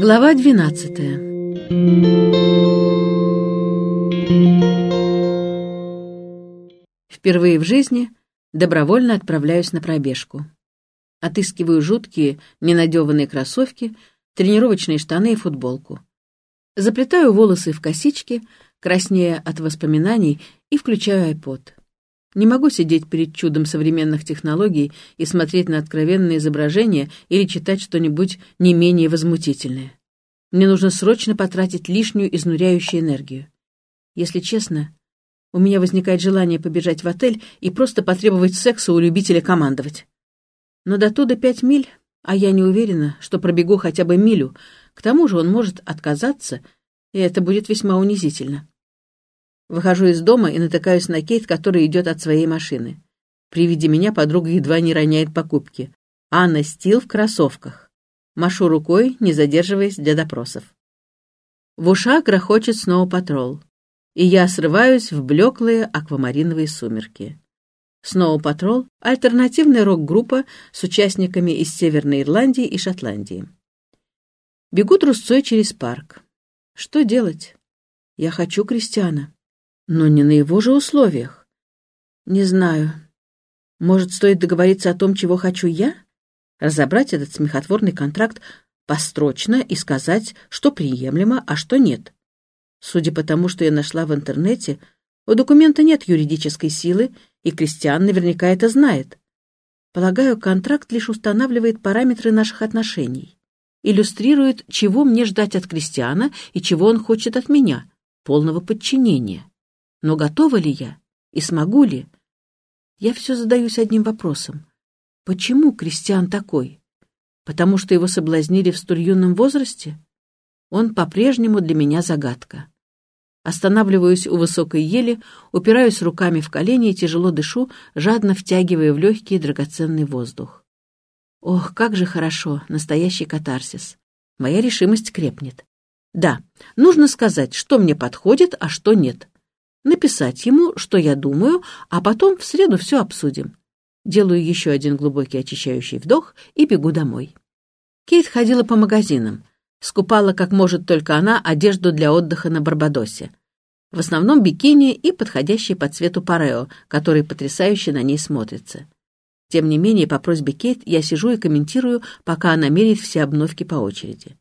Глава двенадцатая Впервые в жизни добровольно отправляюсь на пробежку. Отыскиваю жуткие, ненадеванные кроссовки, тренировочные штаны и футболку. Заплетаю волосы в косички, краснея от воспоминаний, и включаю iPod. Не могу сидеть перед чудом современных технологий и смотреть на откровенные изображения или читать что-нибудь не менее возмутительное. Мне нужно срочно потратить лишнюю изнуряющую энергию. Если честно, у меня возникает желание побежать в отель и просто потребовать секса у любителя командовать. Но до туда пять миль, а я не уверена, что пробегу хотя бы милю. К тому же он может отказаться, и это будет весьма унизительно. Выхожу из дома и натыкаюсь на Кейт, который идет от своей машины. При виде меня подруга едва не роняет покупки. Анна Стил в кроссовках. Машу рукой, не задерживаясь для допросов. В ушах грохочет снова патрол, и я срываюсь в блеклые аквамариновые сумерки. Сноу Патрол — альтернативная рок-группа с участниками из Северной Ирландии и Шотландии. Бегу трусцой через парк. Что делать? Я хочу Кристиана но не на его же условиях. Не знаю. Может, стоит договориться о том, чего хочу я? Разобрать этот смехотворный контракт построчно и сказать, что приемлемо, а что нет. Судя по тому, что я нашла в интернете, у документа нет юридической силы, и Кристиан наверняка это знает. Полагаю, контракт лишь устанавливает параметры наших отношений, иллюстрирует, чего мне ждать от Кристиана и чего он хочет от меня, полного подчинения. Но готова ли я? И смогу ли? Я все задаюсь одним вопросом. Почему Кристиан такой? Потому что его соблазнили в столь юном возрасте? Он по-прежнему для меня загадка. Останавливаюсь у высокой ели, упираюсь руками в колени и тяжело дышу, жадно втягивая в легкий драгоценный воздух. Ох, как же хорошо, настоящий катарсис. Моя решимость крепнет. Да, нужно сказать, что мне подходит, а что нет написать ему, что я думаю, а потом в среду все обсудим. Делаю еще один глубокий очищающий вдох и бегу домой. Кейт ходила по магазинам, скупала, как может только она, одежду для отдыха на Барбадосе. В основном бикини и подходящий по цвету парео, который потрясающе на ней смотрится. Тем не менее, по просьбе Кейт я сижу и комментирую, пока она меряет все обновки по очереди.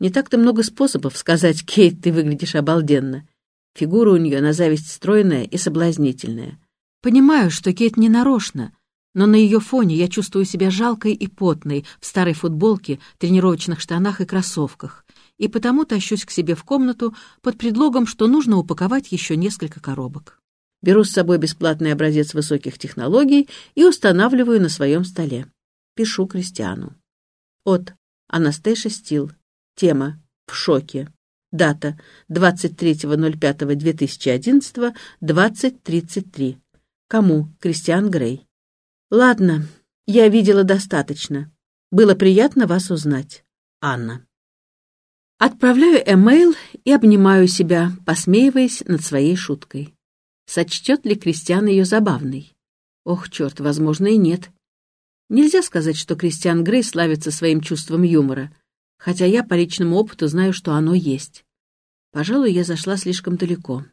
Не так-то много способов сказать «Кейт, ты выглядишь обалденно». Фигура у нее на зависть стройная и соблазнительная. Понимаю, что Кейт не нарочно, но на ее фоне я чувствую себя жалкой и потной в старой футболке, тренировочных штанах и кроссовках, и потому тащусь к себе в комнату под предлогом, что нужно упаковать еще несколько коробок. Беру с собой бесплатный образец высоких технологий и устанавливаю на своем столе. Пишу Кристиану. От Анастейша Стил. Тема «В шоке». Дата 23.05.2011, 20.33. Кому? Кристиан Грей. Ладно, я видела достаточно. Было приятно вас узнать. Анна. Отправляю эмейл и обнимаю себя, посмеиваясь над своей шуткой. Сочтет ли Кристиан ее забавной? Ох, черт, возможно, и нет. Нельзя сказать, что Кристиан Грей славится своим чувством юмора хотя я по личному опыту знаю, что оно есть. Пожалуй, я зашла слишком далеко.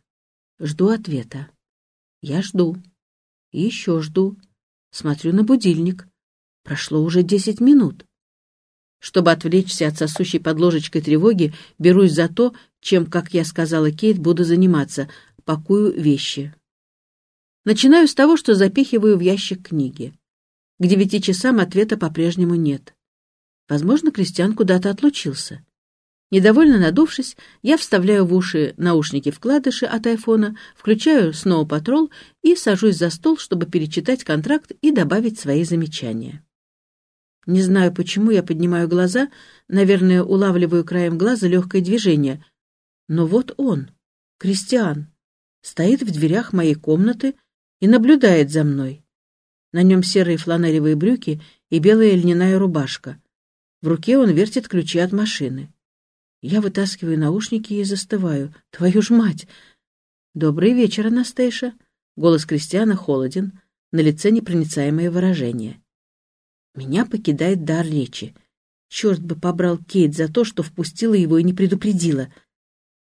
Жду ответа. Я жду. Еще жду. Смотрю на будильник. Прошло уже десять минут. Чтобы отвлечься от сосущей под ложечкой тревоги, берусь за то, чем, как я сказала Кейт, буду заниматься, пакую вещи. Начинаю с того, что запихиваю в ящик книги. К девяти часам ответа по-прежнему нет. Возможно, Кристиан куда-то отлучился. Недовольно надувшись, я вставляю в уши наушники-вкладыши от айфона, включаю Snow Patrol и сажусь за стол, чтобы перечитать контракт и добавить свои замечания. Не знаю, почему я поднимаю глаза, наверное, улавливаю краем глаза легкое движение. Но вот он, Кристиан, стоит в дверях моей комнаты и наблюдает за мной. На нем серые фланелевые брюки и белая льняная рубашка — в руке он вертит ключи от машины. Я вытаскиваю наушники и застываю. Твою ж мать! «Добрый вечер, Анастейша!» Голос Кристиана холоден, на лице непроницаемое выражение. Меня покидает дар речи. Черт бы побрал Кейт за то, что впустила его и не предупредила.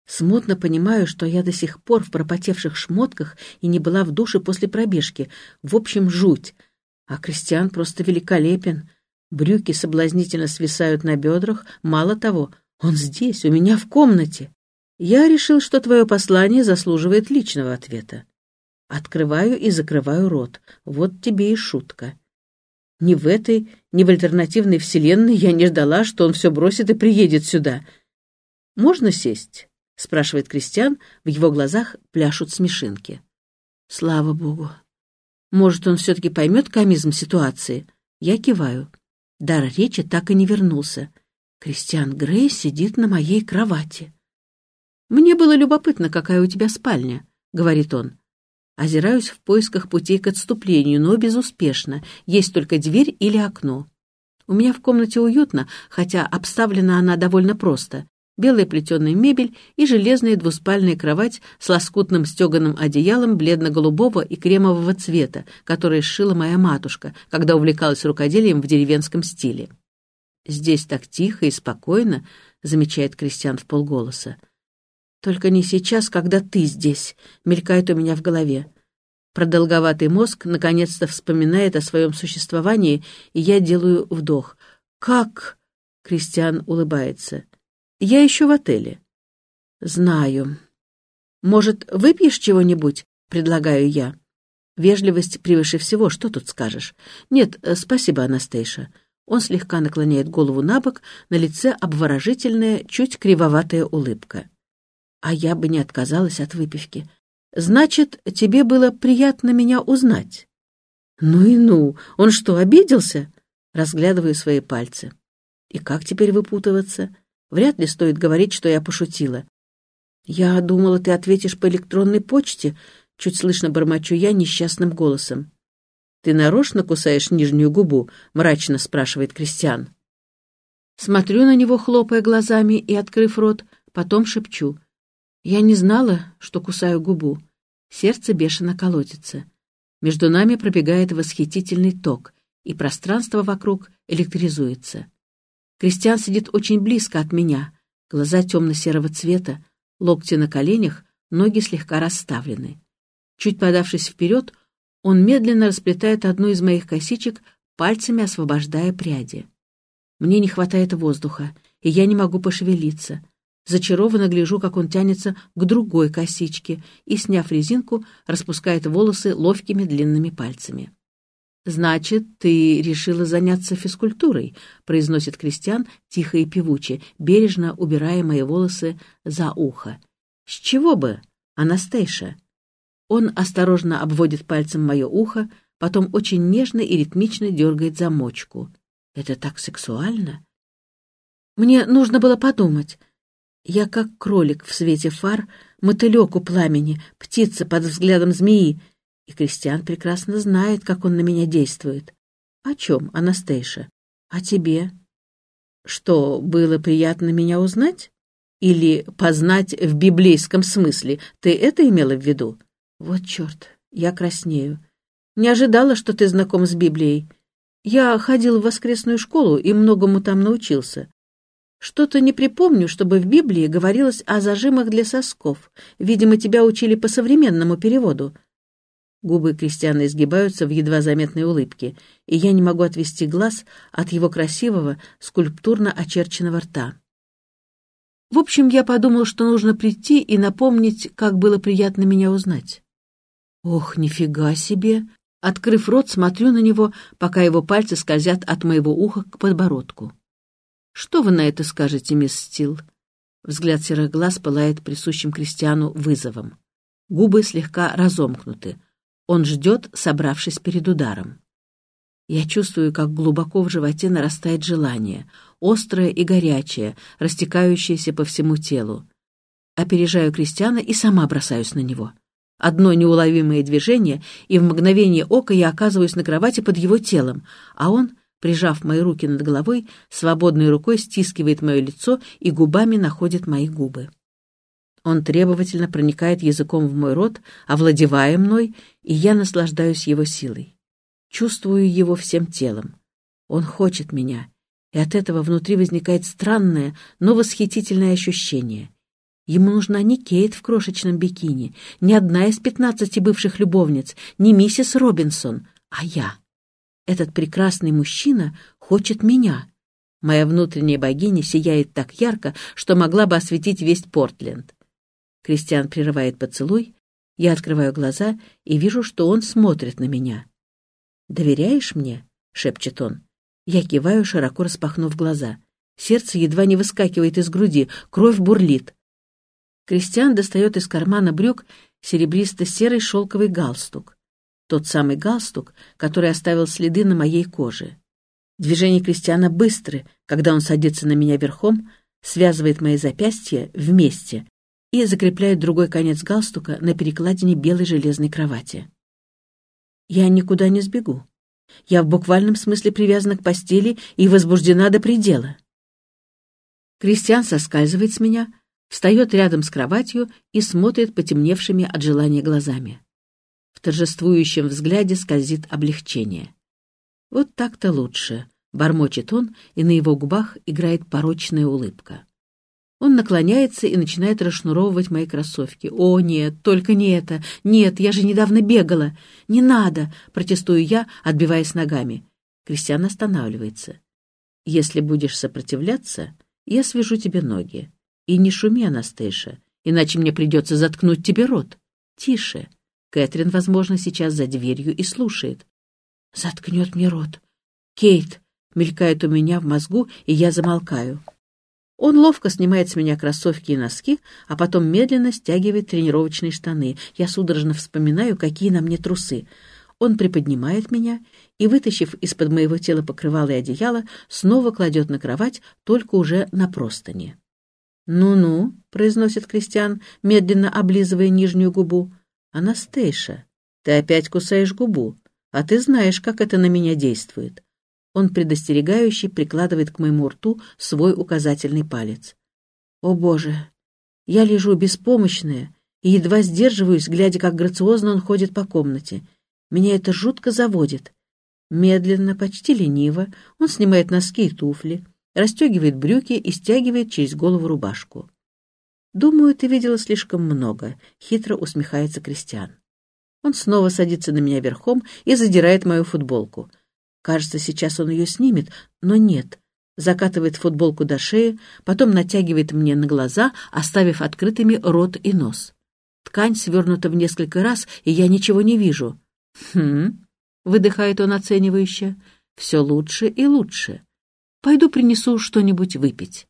Смутно понимаю, что я до сих пор в пропотевших шмотках и не была в душе после пробежки. В общем, жуть. А Кристиан просто великолепен. Брюки соблазнительно свисают на бедрах. Мало того, он здесь, у меня в комнате. Я решил, что твое послание заслуживает личного ответа. Открываю и закрываю рот. Вот тебе и шутка. Ни в этой, ни в альтернативной вселенной я не ждала, что он все бросит и приедет сюда. «Можно сесть?» — спрашивает Кристиан, в его глазах пляшут смешинки. «Слава богу! Может, он все-таки поймет комизм ситуации?» Я киваю. Дар речи так и не вернулся. Кристиан Грей сидит на моей кровати. «Мне было любопытно, какая у тебя спальня», — говорит он. Озираюсь в поисках путей к отступлению, но безуспешно. Есть только дверь или окно. У меня в комнате уютно, хотя обставлена она довольно просто. Белая плетеная мебель и железная двуспальная кровать с лоскутным стеганым одеялом бледно-голубого и кремового цвета, которое сшила моя матушка, когда увлекалась рукоделием в деревенском стиле. «Здесь так тихо и спокойно», — замечает Кристиан в полголоса. Только не сейчас, когда ты здесь, мелькает у меня в голове. Продолговатый мозг наконец-то вспоминает о своем существовании, и я делаю вдох. «Как?» — Кристиан улыбается. «Я еще в отеле». «Знаю». «Может, выпьешь чего-нибудь?» — предлагаю я. Вежливость превыше всего, что тут скажешь? Нет, спасибо, Анастейша. Он слегка наклоняет голову на бок, на лице обворожительная, чуть кривоватая улыбка а я бы не отказалась от выпивки. Значит, тебе было приятно меня узнать. Ну и ну, он что, обиделся? Разглядываю свои пальцы. И как теперь выпутываться? Вряд ли стоит говорить, что я пошутила. Я думала, ты ответишь по электронной почте, чуть слышно бормочу я несчастным голосом. Ты нарочно кусаешь нижнюю губу? мрачно спрашивает Кристиан. Смотрю на него, хлопая глазами и открыв рот, потом шепчу. Я не знала, что кусаю губу. Сердце бешено колотится. Между нами пробегает восхитительный ток, и пространство вокруг электризуется. Кристиан сидит очень близко от меня. Глаза темно-серого цвета, локти на коленях, ноги слегка расставлены. Чуть подавшись вперед, он медленно расплетает одну из моих косичек, пальцами освобождая пряди. Мне не хватает воздуха, и я не могу пошевелиться — Зачарованно гляжу, как он тянется к другой косичке и, сняв резинку, распускает волосы ловкими длинными пальцами. «Значит, ты решила заняться физкультурой», — произносит Кристиан тихо и певуче, бережно убирая мои волосы за ухо. «С чего бы, Анастейша?» Он осторожно обводит пальцем мое ухо, потом очень нежно и ритмично дергает замочку. «Это так сексуально!» «Мне нужно было подумать. Я как кролик в свете фар, мотылек у пламени, птица под взглядом змеи. И Кристиан прекрасно знает, как он на меня действует. О чем, Анастейша? О тебе. Что, было приятно меня узнать? Или познать в библейском смысле? Ты это имела в виду? Вот черт, я краснею. Не ожидала, что ты знаком с Библией. Я ходил в воскресную школу и многому там научился. Что-то не припомню, чтобы в Библии говорилось о зажимах для сосков. Видимо, тебя учили по современному переводу. Губы Кристиана изгибаются в едва заметной улыбке, и я не могу отвести глаз от его красивого, скульптурно очерченного рта. В общем, я подумал, что нужно прийти и напомнить, как было приятно меня узнать. Ох, нифига себе! Открыв рот, смотрю на него, пока его пальцы скользят от моего уха к подбородку. Что вы на это скажете, мисс Стил? Взгляд серых глаз пылает присущим крестьяну вызовом. Губы слегка разомкнуты. Он ждет, собравшись перед ударом. Я чувствую, как глубоко в животе нарастает желание, острое и горячее, растекающееся по всему телу. Опережаю крестьяна и сама бросаюсь на него. Одно неуловимое движение, и в мгновение ока я оказываюсь на кровати под его телом, а он прижав мои руки над головой, свободной рукой стискивает мое лицо и губами находит мои губы. Он требовательно проникает языком в мой рот, овладевая мной, и я наслаждаюсь его силой. Чувствую его всем телом. Он хочет меня, и от этого внутри возникает странное, но восхитительное ощущение. Ему нужна не Кейт в крошечном бикини, не одна из пятнадцати бывших любовниц, не миссис Робинсон, а я. Этот прекрасный мужчина хочет меня. Моя внутренняя богиня сияет так ярко, что могла бы осветить весь Портленд. Кристиан прерывает поцелуй, я открываю глаза и вижу, что он смотрит на меня. «Доверяешь мне?» — шепчет он. Я киваю, широко распахнув глаза. Сердце едва не выскакивает из груди, кровь бурлит. Кристиан достает из кармана брюк серебристо-серый шелковый галстук. Тот самый галстук, который оставил следы на моей коже. Движения Кристиана быстры, когда он садится на меня верхом, связывает мои запястья вместе и закрепляет другой конец галстука на перекладине белой железной кровати. Я никуда не сбегу. Я в буквальном смысле привязана к постели и возбуждена до предела. Кристиан соскальзывает с меня, встает рядом с кроватью и смотрит потемневшими от желания глазами. В торжествующем взгляде скользит облегчение. «Вот так-то лучше», — бормочет он, и на его губах играет порочная улыбка. Он наклоняется и начинает расшнуровывать мои кроссовки. «О, нет, только не это! Нет, я же недавно бегала! Не надо!» — протестую я, отбиваясь ногами. Кристиан останавливается. «Если будешь сопротивляться, я свяжу тебе ноги. И не шуми, Анастейша, иначе мне придется заткнуть тебе рот. Тише!» Кэтрин, возможно, сейчас за дверью и слушает. «Заткнет мне рот!» «Кейт!» — мелькает у меня в мозгу, и я замолкаю. Он ловко снимает с меня кроссовки и носки, а потом медленно стягивает тренировочные штаны. Я судорожно вспоминаю, какие на мне трусы. Он приподнимает меня и, вытащив из-под моего тела покрывало и одеяло, снова кладет на кровать, только уже на простыни. «Ну-ну», — произносит Кристиан, медленно облизывая нижнюю губу. «Анастейша, ты опять кусаешь губу, а ты знаешь, как это на меня действует. Он предостерегающе прикладывает к моему рту свой указательный палец. О боже! Я лежу беспомощная и едва сдерживаюсь, глядя, как грациозно он ходит по комнате. Меня это жутко заводит. Медленно, почти лениво, он снимает носки и туфли, расстегивает брюки и стягивает через голову рубашку. «Думаю, ты видела слишком много», — хитро усмехается Кристиан. Он снова садится на меня верхом и задирает мою футболку — Кажется, сейчас он ее снимет, но нет. Закатывает футболку до шеи, потом натягивает мне на глаза, оставив открытыми рот и нос. Ткань свернута в несколько раз, и я ничего не вижу. «Хм...» — выдыхает он оценивающе. «Все лучше и лучше. Пойду принесу что-нибудь выпить».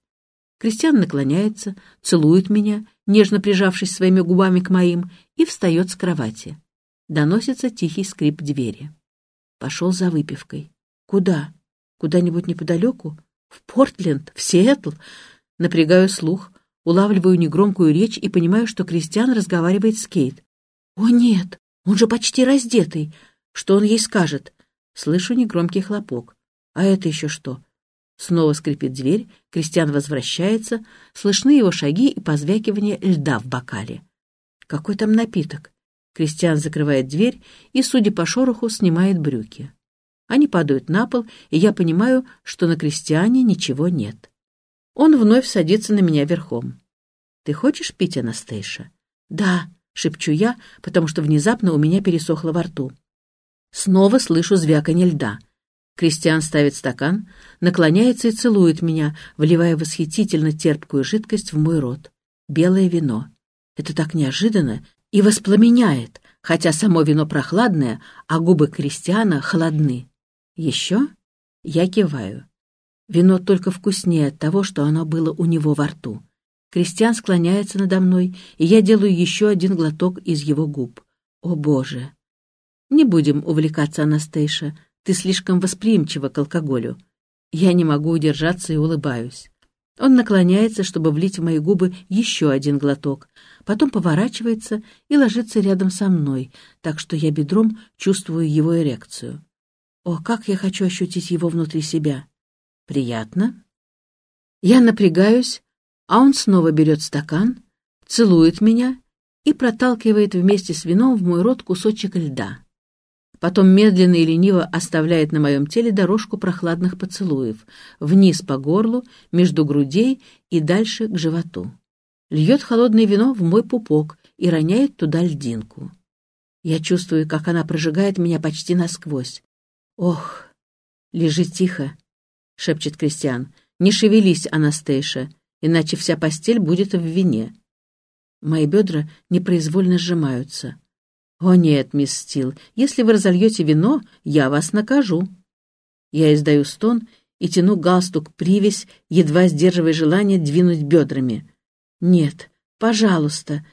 Кристиан наклоняется, целует меня, нежно прижавшись своими губами к моим, и встает с кровати. Доносится тихий скрип двери. Пошел за выпивкой. Куда? Куда-нибудь неподалеку? В Портленд? В Сиэтл? Напрягаю слух, улавливаю негромкую речь и понимаю, что Кристиан разговаривает с Кейт. «О, нет! Он же почти раздетый! Что он ей скажет?» Слышу негромкий хлопок. «А это еще что?» Снова скрипит дверь, Кристиан возвращается, слышны его шаги и позвякивание льда в бокале. Какой там напиток? Кристиан закрывает дверь и, судя по шороху, снимает брюки. Они падают на пол, и я понимаю, что на Кристиане ничего нет. Он вновь садится на меня верхом. «Ты хочешь пить, Анастейша?» «Да», — шепчу я, потому что внезапно у меня пересохло во рту. Снова слышу звяканье льда. Кристиан ставит стакан, наклоняется и целует меня, вливая восхитительно терпкую жидкость в мой рот. Белое вино. Это так неожиданно и воспламеняет, хотя само вино прохладное, а губы Кристиана холодны. Еще? Я киваю. Вино только вкуснее от того, что оно было у него во рту. Кристиан склоняется надо мной, и я делаю еще один глоток из его губ. О, Боже! Не будем увлекаться, Анастейша, ты слишком восприимчива к алкоголю. Я не могу удержаться и улыбаюсь. Он наклоняется, чтобы влить в мои губы еще один глоток, потом поворачивается и ложится рядом со мной, так что я бедром чувствую его эрекцию. О, как я хочу ощутить его внутри себя! Приятно? Я напрягаюсь, а он снова берет стакан, целует меня и проталкивает вместе с вином в мой рот кусочек льда. Потом медленно и лениво оставляет на моем теле дорожку прохладных поцелуев, вниз по горлу, между грудей и дальше к животу. Льет холодное вино в мой пупок и роняет туда льдинку. Я чувствую, как она прожигает меня почти насквозь. «Ох, лежи тихо», — шепчет Кристиан. «Не шевелись, Анастейша, иначе вся постель будет в вине». Мои бедра непроизвольно сжимаются. «О нет, мисс Стил, если вы разольете вино, я вас накажу». Я издаю стон и тяну галстук привязь, едва сдерживая желание двинуть бедрами. «Нет, пожалуйста»,